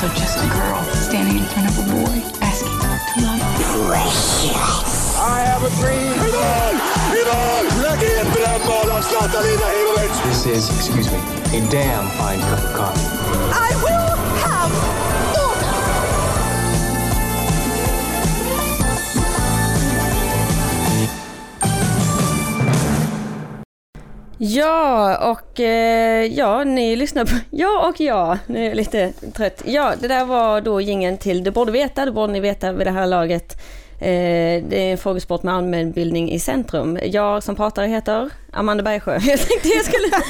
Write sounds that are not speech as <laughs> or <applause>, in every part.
also just a girl standing in front of a boy asking to love. I have a dream. Idol! Idol! Lägg in brännboll och Zlatan Ibrahimovic! This is, excuse me, a damn fine cup of coffee. I will Ja, och eh, ja, ni lyssnar på... <laughs> Ja och ja, nu är jag lite trött. Ja, det där var då gingen till Du borde veta, det borde ni veta vid det här laget. Eh, det är en frågesport med allmänbildning i centrum. Jag som pratar heter Amanda Bergsjö. <laughs> Jag tänkte jag skulle... <laughs>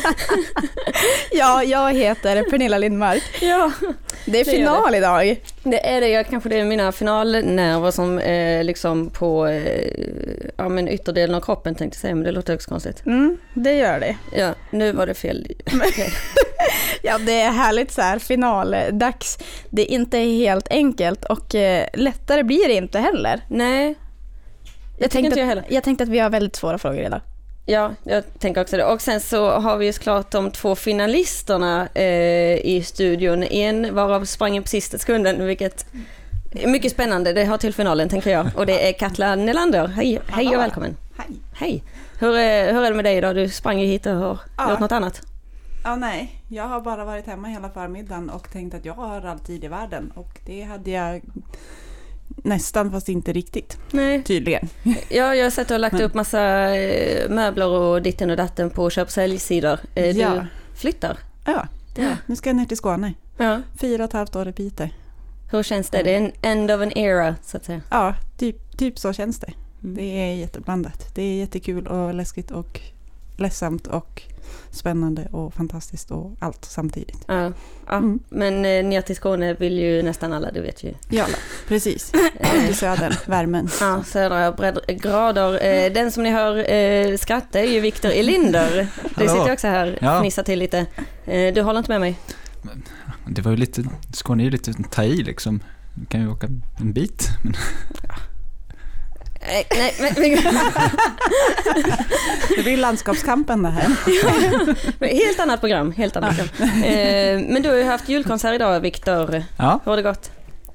Ja, jag heter Pernilla Lindmark. ja, Det är Det final idag. det är det. Jag, kanske det är mina finalnerver som eh, liksom på eh, ja, men ytterdelen av kroppen tänkte jag säga, men det låter högst konstigt. Mm, det gör det. Ja, nu var det fel. <laughs> Ja, det är härligt så här, finaldags. Det är inte helt enkelt och eh, lättare blir det inte heller. Nej, jag jag heller. att, jag tänkte att vi har väldigt svåra frågor idag. Ja, jag tänker också det. Och sen så har vi ju såklart de två finalisterna eh, i studion. En varav sprang in på sista sekunden, vilket är mycket spännande. Det har till finalen, tänker jag. Och det är Katla Nelander. Hej, hej och välkommen. Hej. Hej. Hur är, hur är det med dig idag? Du sprang ju hit och har Ja. gjort något annat. Ja, nej. Jag har bara varit hemma hela förmiddagen och tänkt att jag har all tid i världen. Och det hade jag nästan, fast inte riktigt. Nej. Tydligen. Ja, jag har sett att du har lagt Men- upp massa eh, möbler och ditten och datten på köp och säljsidor. Eh, Du Ja. flyttar. Ja, det, nu ska jag ner till Skåne. Ja. Fyra och ett halvt år i Piteå. Hur känns det? Det är en end of an era, så att säga. Ja, typ, typ så känns det. Mm. Det är jätteblandat. Det är jättekul och läskigt och ledsamt och spännande och fantastiskt och allt samtidigt. Ja, ja. Mm. men eh, ner till Skåne vill ju nästan alla, det vet ju. Ja, precis. <laughs> I södern, värmen. Ja, södra breddgrader. Eh, den som ni hör eh, skratta är ju Viktor Elinder. Du Hallå. sitter också här och Ja. fnissar till lite. Eh, du håller inte med mig? Det var ju lite, Skåne är ju lite ta i liksom. Du kan ju åka en bit. Men Nej, nej men, men, <laughs> Det blir landskapskampen det här. <laughs> helt annat program. Helt annat program. Eh, men du har ju haft julkonsert idag, Viktor. ja, Hur har det gått?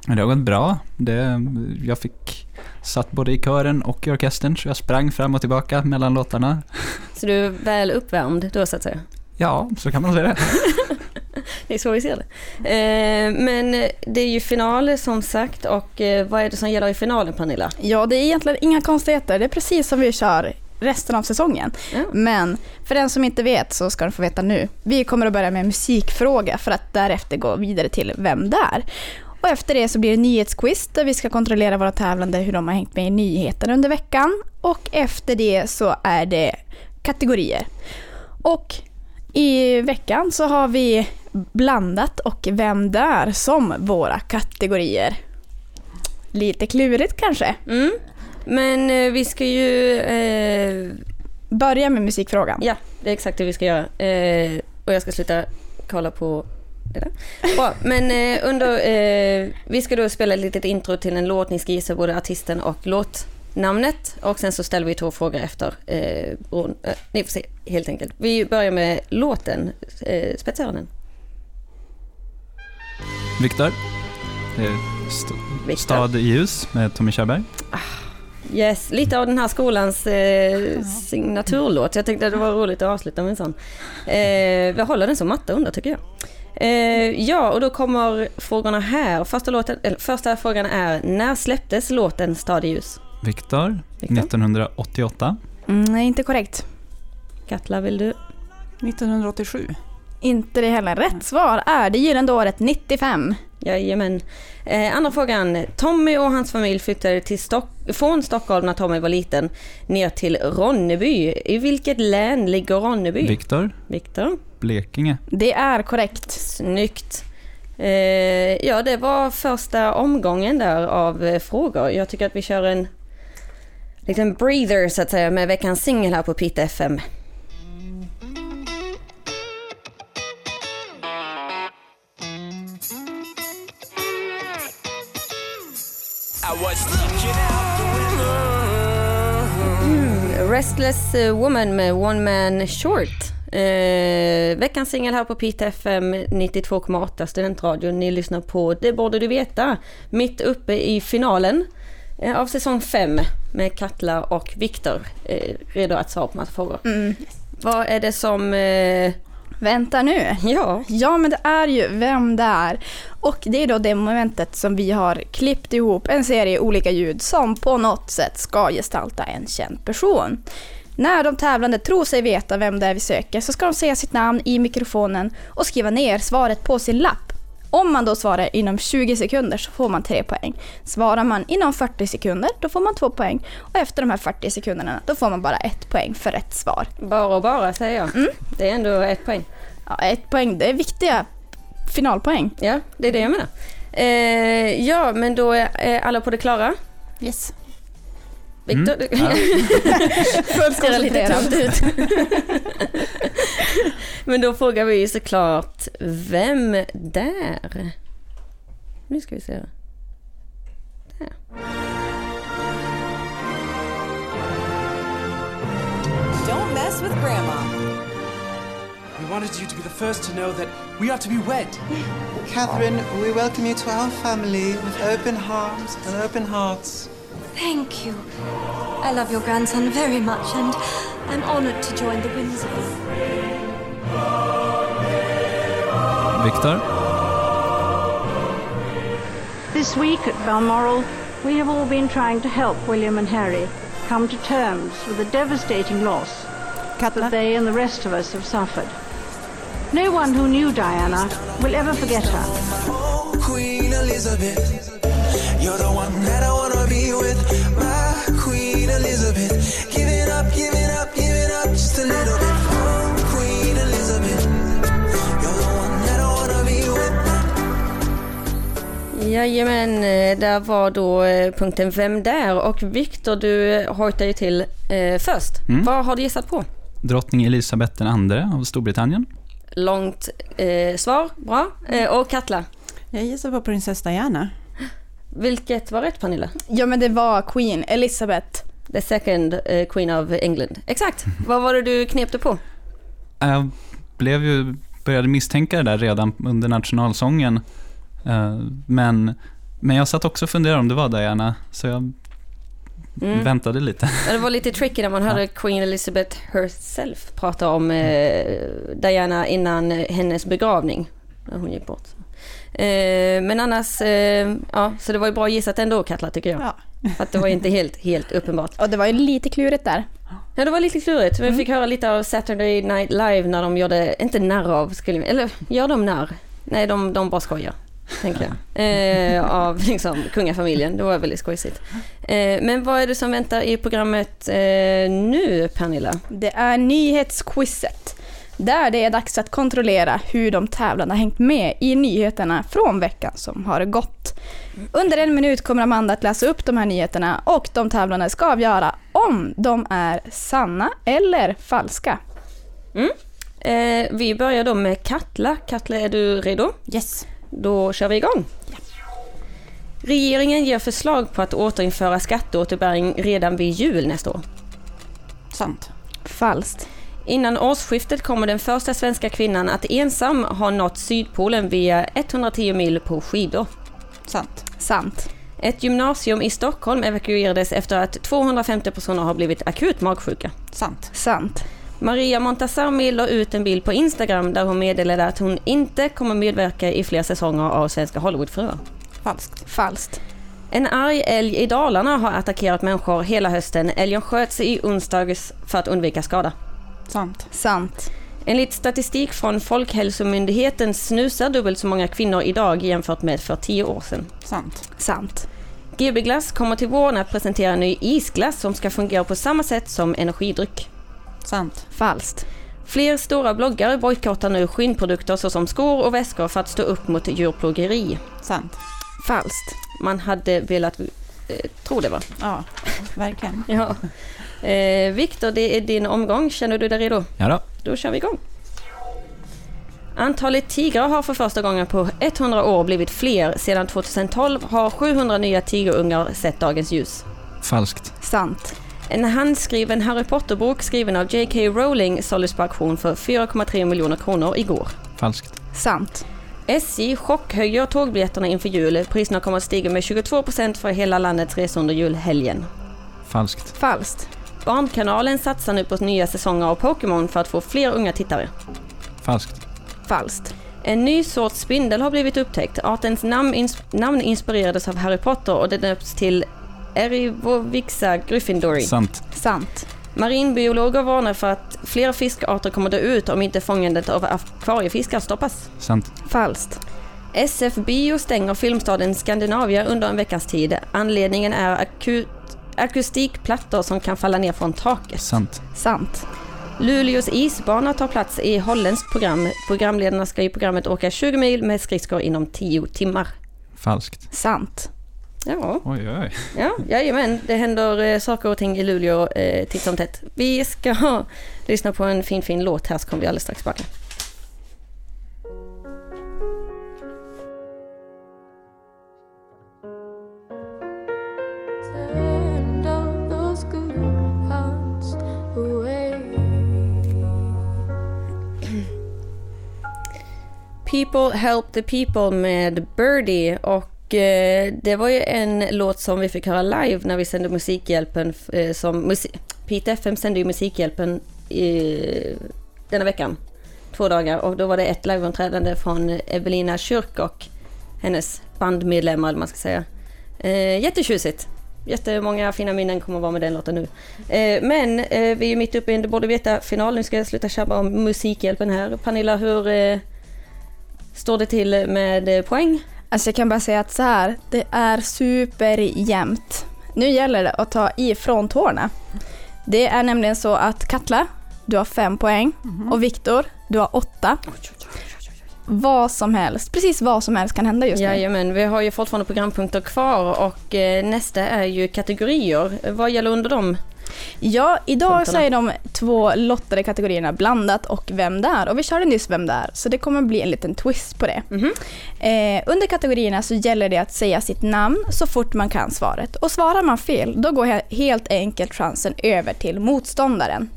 det har gått bra. Det, jag fick satt både i kören och i orkestern så jag sprang fram och tillbaka mellan låtarna. Så du är väl uppvärmd då, så att säga? Ja, så kan man säga det. <laughs> <laughs> Det är så vi ser det. Eh, men det är ju final som sagt och eh, vad är det som gäller i finalen, Pernilla? Ja, det är egentligen inga konstigheter. Det är precis som vi kör resten av säsongen. Ja. Men för den som inte vet så ska du få veta nu. Vi kommer att börja med en musikfråga för att därefter gå vidare till Vem där? Och efter det så blir det nyhetsquiz där vi ska kontrollera våra tävlande hur de har hängt med i nyheterna under veckan. Och efter det så är det kategorier. Och i veckan så har vi blandat och Vem där som våra kategorier. Lite klurigt kanske. Mm. Men eh, vi ska ju... Eh, Börja med musikfrågan. ja, det är exakt det vi ska göra. Eh, och jag ska sluta kolla på det där. Bra, men eh, under... Eh, vi ska då spela ett litet intro till en låt. Ni ska gissa både artisten och låtnamnet. Och sen så ställer vi två frågor efter. Eh, beroende- eh, ni får se, helt enkelt. Vi börjar med låten. Eh, Spetsöronen. Viktor. St-. Stad i ljus med Tommy Körberg. Yes, lite av den här skolans eh, signaturlåt. Jag tyckte det var roligt att avsluta med en sån. Eh, vi håller den som matta under tycker jag. Eh, ja, och då kommer frågorna här. Första, låten, eller, första frågan är, när släpptes låten Stad i ljus? Viktor. Viktor? 1988. Mm, nej, inte korrekt. Katla, vill du? 1987. Inte det heller. Rätt svar är det gyllene året 95. Jajamän. Eh, andra frågan. Tommy och hans familj flyttade till Stock- från Stockholm när Tommy var liten ner till Ronneby. I vilket län ligger Ronneby? Viktor. Viktor? Blekinge. Det är korrekt. Snyggt. Eh, ja, det var första omgången där av eh, frågor. Jag tycker att vi kör en liten breather så att säga med veckans singel här på Pita FM. Mm, Restless eh, Woman med One Man Short. Eh, veckans singel här på PTFM FM 92,8 studentradion. Ni lyssnar på Det borde du veta. Mitt uppe i finalen eh, av säsong 5 med Katla och Viktor. Eh, redo att svara på massa frågor. Mm. Vad är det som... Eh, Vänta nu. ja, Ja, men det är ju Vem där? Och det är då det momentet som vi har klippt ihop en serie olika ljud som på något sätt ska gestalta en känd person. När de tävlande tror sig veta vem det är vi söker så ska de säga sitt namn i mikrofonen och skriva ner svaret på sin lapp. Om man då svarar inom 20 sekunder så får man 3 poäng. Svarar man inom 40 sekunder då får man 2 poäng. Och efter de här 40 sekunderna då får man bara ett poäng för rätt svar. bara och bara säger jag. Mm. Det är ändå ett poäng. Ja, ett poäng, det är viktiga finalpoäng. Ja, det är det jag menar. Eh, ja, men då är, alla på det klara. Yes. Viktor, du <laughs> Fullt ser lite koncentrerad. tufft ut. <laughs> Men då frågar vi såklart, vem där? Nu ska vi se. Där. Don't mess with Grandma. We wanted you to be the first to know that we are to be wed. Catherine, we welcome you to our family with open arms and open hearts. Thank you. I love your grandson very much, and I'm honored to join the Windsors. Viktor? This week at Balmoral, we have all been trying to help William and Harry come to terms with the devastating loss that they and the rest of us have suffered. No one who knew Diana will ever forget her. Oh, Queen Elizabeth, you're the one that I Jajamän, eh, där var då eh, punkten Vem där? Och Viktor, du hojtar ju till eh, först. Mm. Vad har du gissat på? Drottning Elisabeth andre av Storbritannien. Långt eh, svar, bra. Eh, och Katla, Jag gissar på prinsessa Diana. vilket var rätt Pernilla? Ja, men det var Queen Elizabeth. The second eh, Queen of England. Exakt. Vad var det du knepte på? Jag blev ju, började misstänka det där redan under nationalsången. Eh, Men, men jag satt också och funderade om det var Diana, så jag Mm. väntade lite. Ja, Det var lite <laughs> tricky när man hörde Queen Elizabeth herself prata om eh, Diana innan hennes begravning. När hon gick bort. Eh, men annars, eh, ja, så det var ju bra gissat ändå Katla tycker jag. Ja. För att det var inte helt, helt uppenbart. Och det var ju lite klurigt där. Ja, det var lite klurigt. Vi fick höra lite av Saturday Night Live när de gjorde, inte narr av, skulle, eller gör de narr? Nej, de, de bara skojar. Tänker jag. Eh, av liksom kungafamiljen. Det var väldigt skojsigt. Eh, men vad är det som väntar i programmet eh, nu, Pernilla? Det är nyhetsquizet. Där det är dags att kontrollera hur de tävlande har hängt med i nyheterna från veckan som har gått. Under en minut kommer Amanda att läsa upp de här nyheterna och de tävlande ska avgöra om de är sanna eller falska. Mm. Eh, vi börjar då med Katla. Katla, är du redo? Yes. Då kör vi igång. Regeringen ger förslag på att återinföra skatteåterbäring redan vid jul nästa år. Sant. Falskt. Innan årsskiftet kommer den första svenska kvinnan att ensam ha nått Sydpolen via 110 mil på skidor. Sant. Sant. Ett gymnasium i Stockholm evakuerades efter att 250 personer har blivit akut magsjuka. Sant. Sant. Maria Montazami la ut en bild på Instagram där hon meddelade att hon inte kommer medverka i fler säsonger av Svenska Hollywoodfruar. Falskt. Falskt. En arg älg i Dalarna har attackerat människor hela hösten. Älgen sköt sig i onsdags för att undvika skada. Sant. Sant. Enligt statistik från Folkhälsomyndigheten snusar dubbelt så många kvinnor idag jämfört med för tio år sedan. Sant. Sant. GB Glass kommer till våren att presentera en ny isglass som ska fungera på samma sätt som energidryck. Sant. Falskt. Fler stora bloggare bojkottar nu skinnprodukter såsom skor och väskor för att stå upp mot djurplågeri. Sant. Falskt. Man hade velat eh, tro det va? Ja, verkligen. <laughs> Ja. Eh, Viktor, det är din omgång. Känner du dig redo? Ja då. Då kör vi igång. Antalet tigrar har för första gången på 100 år blivit fler. Sedan 2012 har 700 nya tigerungar sett dagens ljus. Falskt. Sant. En handskriven Harry Potter-bok skriven av J.K. Rowling såldes på auktion för 4,3 miljoner kronor igår. Falskt. Sant. SJ chockhöjer tågbiljetterna inför jul. Priserna kommer att stiga med 22% för hela landets resor under julhelgen. Falskt. Falskt. Barnkanalen satsar nu på nya säsonger av Pokémon för att få fler unga tittare. Falskt. Falskt. En ny sorts spindel har blivit upptäckt. Artens namn, ins- namn inspirerades av Harry Potter och det döps till Erivovixa gryffindori. Sant. Sant. Marinbiologer varnar för att flera fiskarter kommer dö ut om inte fångandet av akvariefiskar stoppas. Sant. Falskt. SF Bio stänger filmstaden Skandinavia under en veckas tid. Anledningen är akut akustikplattor som kan falla ner från taket. Sant. Sant. Luleås isbana tar plats i holländskt program. Programledarna ska i programmet åka 20 mil med skridskor inom 10 timmar. Falskt. Sant. Ja, Oj, oj. ja jajamän. Det händer eh, saker och ting i Luleå eh, titt som tätt. Vi ska <laughs> lyssna på en fin, fin låt här så kommer vi alldeles strax tillbaka. <clears throat> People Help the People med Birdie och eh, det var ju en låt som vi fick höra live när vi sände Musikhjälpen eh, som Pete FM sände ju Musikhjälpen i, denna veckan. Två dagar och då var det ett liveuppträdande från Evelina Kyrk och hennes bandmedlemmar eller vad man ska säga. Eh, jättetjusigt. Jättemånga fina minnen kommer att vara med den låten nu. Eh, men eh, vi är ju mitt uppe i en Det borde veta-final. Nu ska jag sluta tjabba om Musikhjälpen här. Pernilla, hur eh, står det till med eh, poäng? Alltså jag kan bara säga att så här, det är superjämnt. Nu gäller det att ta ifrån tårna. Det är nämligen så att Katla, du har fem poäng och Viktor, du har åtta. Vad som helst, precis vad som helst kan hända just nu. Jajamän, vi har ju fortfarande programpunkter kvar och eh, nästa är ju kategorier. Vad gäller under dem? Ja, idag så är de två lottade kategorierna blandat och Vem där? Och vi körde nyss Vem där? Så det kommer bli en liten twist på det. Eh, under kategorierna så gäller det att säga sitt namn så fort man kan svaret. Och svarar man fel, då går he- helt enkelt chansen över till motståndaren.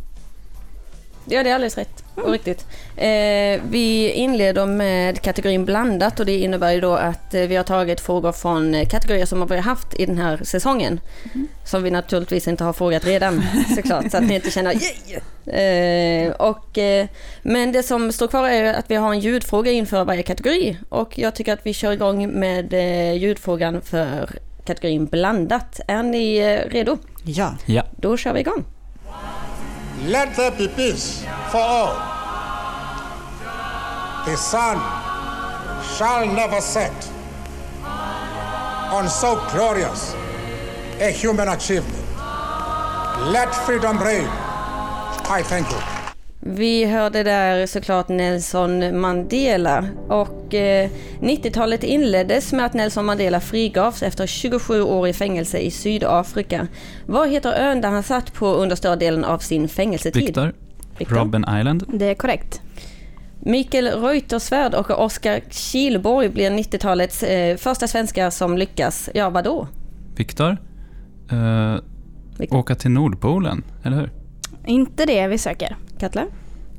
Ja, det är alldeles rätt och riktigt. Eh, vi inleder med kategorin blandat och det innebär ju då att eh, vi har tagit frågor från eh, kategorier som vi har haft i den här säsongen. Som vi naturligtvis inte har frågat redan <laughs> såklart, så att ni inte känner yeah! eh, och, eh, Men det som står kvar är att vi har en ljudfråga inför varje kategori och jag tycker att vi kör igång med eh, ljudfrågan för kategorin blandat. Är ni eh, redo? Ja. Ja. Då kör vi igång. Let there be peace for all. The sun shall never set on so glorious a human achievement. Let freedom reign. I thank you. Vi hörde där såklart Nelson Mandela och eh, 90-talet inleddes med att Nelson Mandela frigavs efter 27 år i fängelse i Sydafrika. Vad heter ön där han satt på under större delen av sin fängelsetid? Viktor. Viktor. Robben Island. Det är korrekt. Mikael Reuterswärd och Oskar Kihlborg blir 90-talets eh, första svenskar som lyckas, ja vadå? Viktor. Eh, åka till Nordpolen, eller hur? Inte det vi söker. Katla?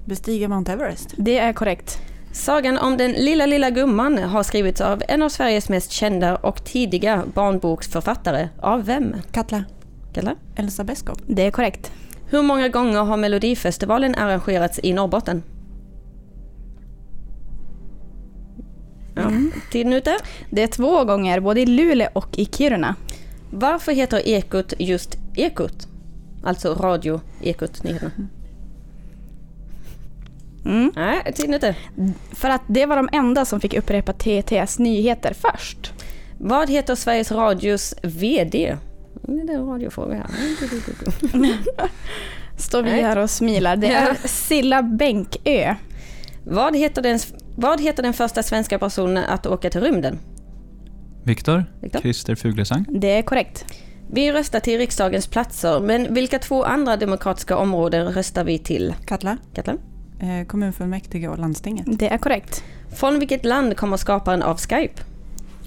Bestiga Mount Everest. Det är korrekt. Sagan om den lilla, lilla gumman har skrivits av en av Sveriges mest kända och tidiga barnboksförfattare. Av vem? Katla. Katla? Elsa Beskow. Det är korrekt. Hur många gånger har Melodifestivalen arrangerats i Norrbotten? Ja, tiden ute. Det är två gånger, både i Luleå och i Kiruna. Varför heter Ekot just Ekot? Alltså radio Ekot nyheterna. Mm. Nej, tiden ute. För att det var de enda som fick upprepa TTs nyheter först. Vad heter Sveriges Radios VD? Det är en radiofråga här. <laughs> Står vi Nej. här och smilar. Det är Silla Bänkö. Vad heter, den, vad heter den första svenska personen att åka till rymden? Viktor. Viktor. Christer Fuglesang. Det är korrekt. Vi röstar till riksdagens platser, men vilka två andra demokratiska områden röstar vi till? Katla. Katla? Eh, kommunfullmäktige och landstinget. Det är korrekt. Från vilket land kommer skaparen av Skype?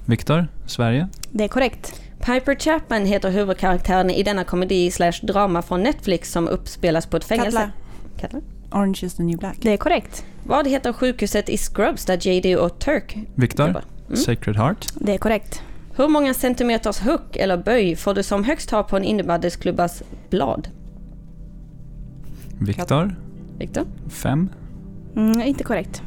Viktor. Sverige. Det är korrekt. Piper Chapman heter huvudkaraktären i denna komedi slash drama från Netflix som uppspelas på ett fängelse. Katla. Katla. Orange is the new black. Det är korrekt. Vad heter sjukhuset i Scrubs där JD och Turk Viktor? jobbar? Mm. Sacred Heart? Det är korrekt. Hur många centimeters huck eller böj får du som högst ha på en innebandyklubbas blad? Viktor? Viktor? Fem? Mm, inte korrekt.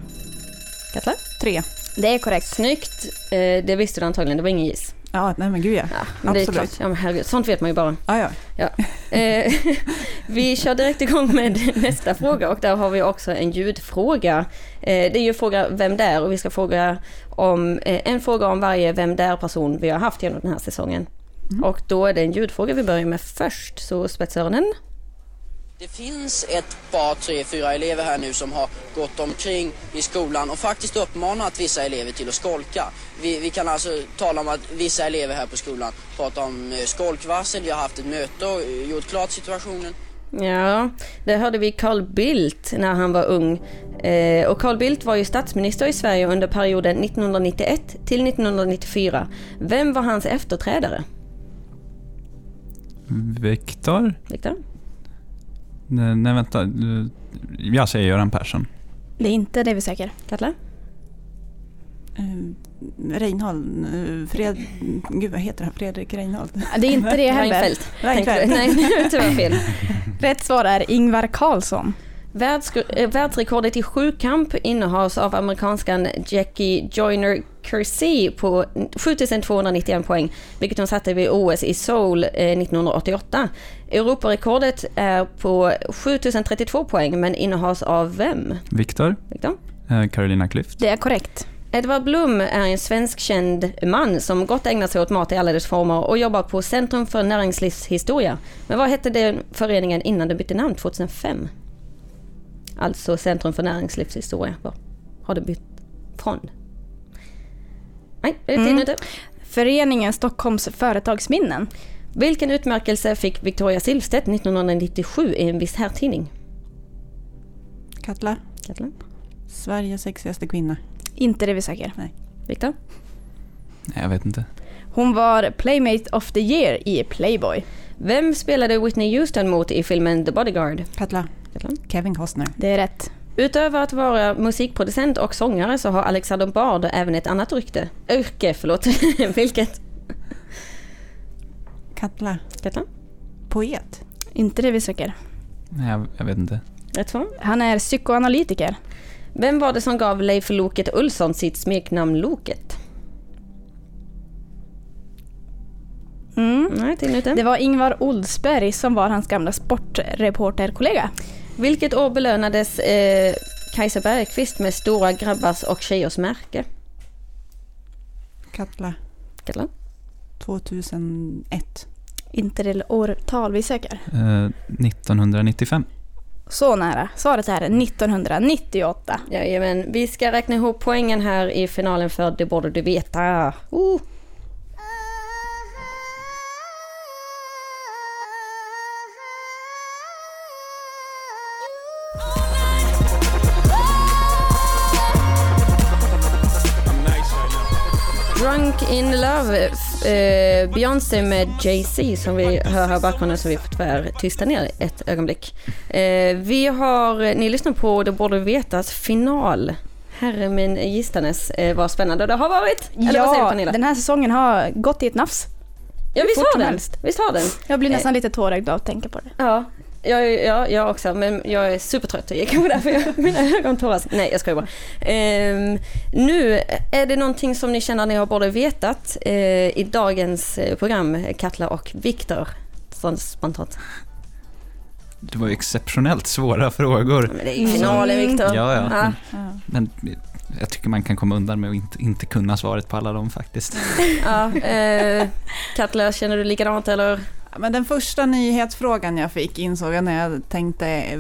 Katla? Tre. Det är korrekt. Snyggt. Eh, det visste du antagligen, det var ingen giss. Ja, nej men gud ja. Men det är Absolut. klart. Ja, men herregud, sånt vet man ju bara. Ja, ja. Ja. Eh, <laughs> vi kör direkt igång med nästa fråga och där har vi också en ljudfråga. Eh, det är ju fråga vem det är och vi ska fråga om eh, en fråga om varje vem det är person vi har haft genom den här säsongen. Och då är det en ljudfråga vi börjar med först, så spetsöronen. Det finns ett par, tre, fyra elever här nu som har gått omkring i skolan och faktiskt uppmanat vissa elever till att skolka. Vi, vi kan alltså tala om att vissa elever här på skolan pratar om eh, skolkvarsel, vi har haft ett möte och eh, gjort klart situationen. Ja, det hörde vi Carl Bildt när han var ung. Eh, och Carl Bildt var ju statsminister i Sverige under perioden 1991 till 1994. Vem var hans efterträdare? Viktor? Viktor? Nej, nej, vänta. Jag säger Göran Persson. Det är inte det vi söker. Katla? Uh, Reinhold, uh, Fred... Gud vad heter han? Fredrik Reinhold? Det är inte det heller. Reinfeldt. Reinfeldt. <laughs> Nej, det var fel. Rätt svar är Ingvar Carlsson. Eh, världsrekordet i sjukamp innehas av amerikanskan Jackie Joyner Kersee på 7291 poäng, vilket hon satte vid OS i Seoul eh, 1988. Europarekordet är på 7032 poäng, men innehas av vem? Viktor? Viktor? Eh, Carolina Klüft? Det är korrekt. Edvard Blom är en svenskkänd man som gott ägnar sig åt mat i alla dess former och jobbar på Centrum för näringslivshistoria. Men vad hette den föreningen innan den bytte namn 2005? Alltså Centrum för näringslivshistoria. Vad har det bytt från? Nej, är det tid Mm. ute? Föreningen Stockholms företagsminnen. Vilken utmärkelse fick Victoria Silvstedt 1997 i en viss herrtidning? Katla? Katla? Sveriges sexigaste kvinna. Inte det vi söker. Nej. Viktor? Nej, jag vet inte. Hon var Playmate of the Year i Playboy. Vem spelade Whitney Houston mot i filmen The Bodyguard? Katla? Katla? Kevin Costner. Det är rätt. Utöver att vara musikproducent och sångare så har Alexander Bard även ett annat rykte. Yrke, förlåt. <laughs> Vilket? Katla? Katla? Poet. Inte det vi söker. Nej, jag, jag vet inte. Rätt svar. Han är psykoanalytiker. Vem var det som gav Leif Loket Olsson sitt smeknamn Loket? Mm. Nej. Det var Ingvar Oldsberg som var hans gamla sportreporterkollega. Vilket år belönades eh, Kajsa Bergqvist med Stora grabbars och tjejers märke? Katla? Katla? 2001. Inte det årtal vi söker. Eh, 1995. Så nära. Svaret är 1998. Jajamän, vi ska räkna ihop poängen här i finalen för Det borde du veta. Uh. In Love, eh, Beyoncé med Jay-Z som vi hör här i bakgrunden så vi får tyvärr tysta ner ett ögonblick. Eh, vi har, ni lyssnar på Det borde vetas final. Herre min gistanes eh, vad spännande det har varit. Eller vad säger du Ja, Pernilla? den här säsongen har gått i ett nafs. Ja visst har den. Visst har den. Jag blir Eh, nästan lite tårögd av att tänka på det. Ja, jag, ja, jag också, men jag är supertrött. Det är kanske därför jag, <laughs> mina ögon tåras. Nej, jag skojar bara. Ehm, nu, är det någonting som ni känner ni har borde vetat eh, i dagens eh, program, Katla och Viktor? Spontant. Det var ju exceptionellt svåra frågor. Men det är ju finalen, Viktor. Ja, ja. Ja. Men, men jag tycker man kan komma undan med att inte, inte kunna svaret på alla dem faktiskt. Ja, eh, Katla, känner du likadant eller? Men den första nyhetsfrågan jag fick insåg jag när jag tänkte eh,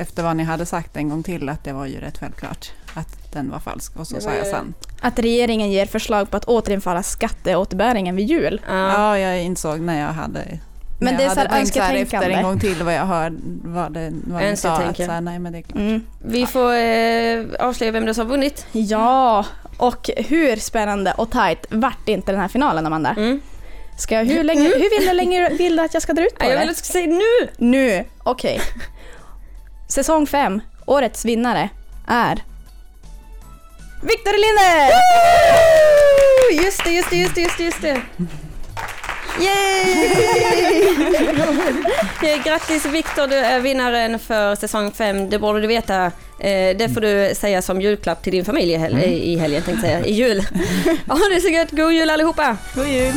efter vad ni hade sagt en gång till att det var ju rätt självklart att den var falsk och så Det sa jag sant. Att regeringen ger förslag på att återinföra skatteåterbäringen vid jul. Ja, jag insåg när jag hade Men det är så här önsketänkande. efter en gång till vad jag hörde vad det vad ni sa. Att så här, nej men det är klart. Mm. Vi får eh, avslöja vem det som har vunnit. Ja, och hur spännande och tajt vart inte den här finalen, Amanda? Mm. Ska jag, hur, länge, hur vill du länge <laughs> vill du att jag ska dra ut på Ja, jag det? vill att du ska säga nu! Nu, okej. Säsong 5, årets vinnare är Victor Linder! Just det, just det, just det, just det, just det. Yay! <laughs> Grattis Viktor, du är vinnaren för säsong 5. Det borde du veta. Eh, Det får du säga som julklapp till din familj i, i helgen, tänkte jag säga. I jul. <laughs> Ha det så gött, god jul allihopa! God jul!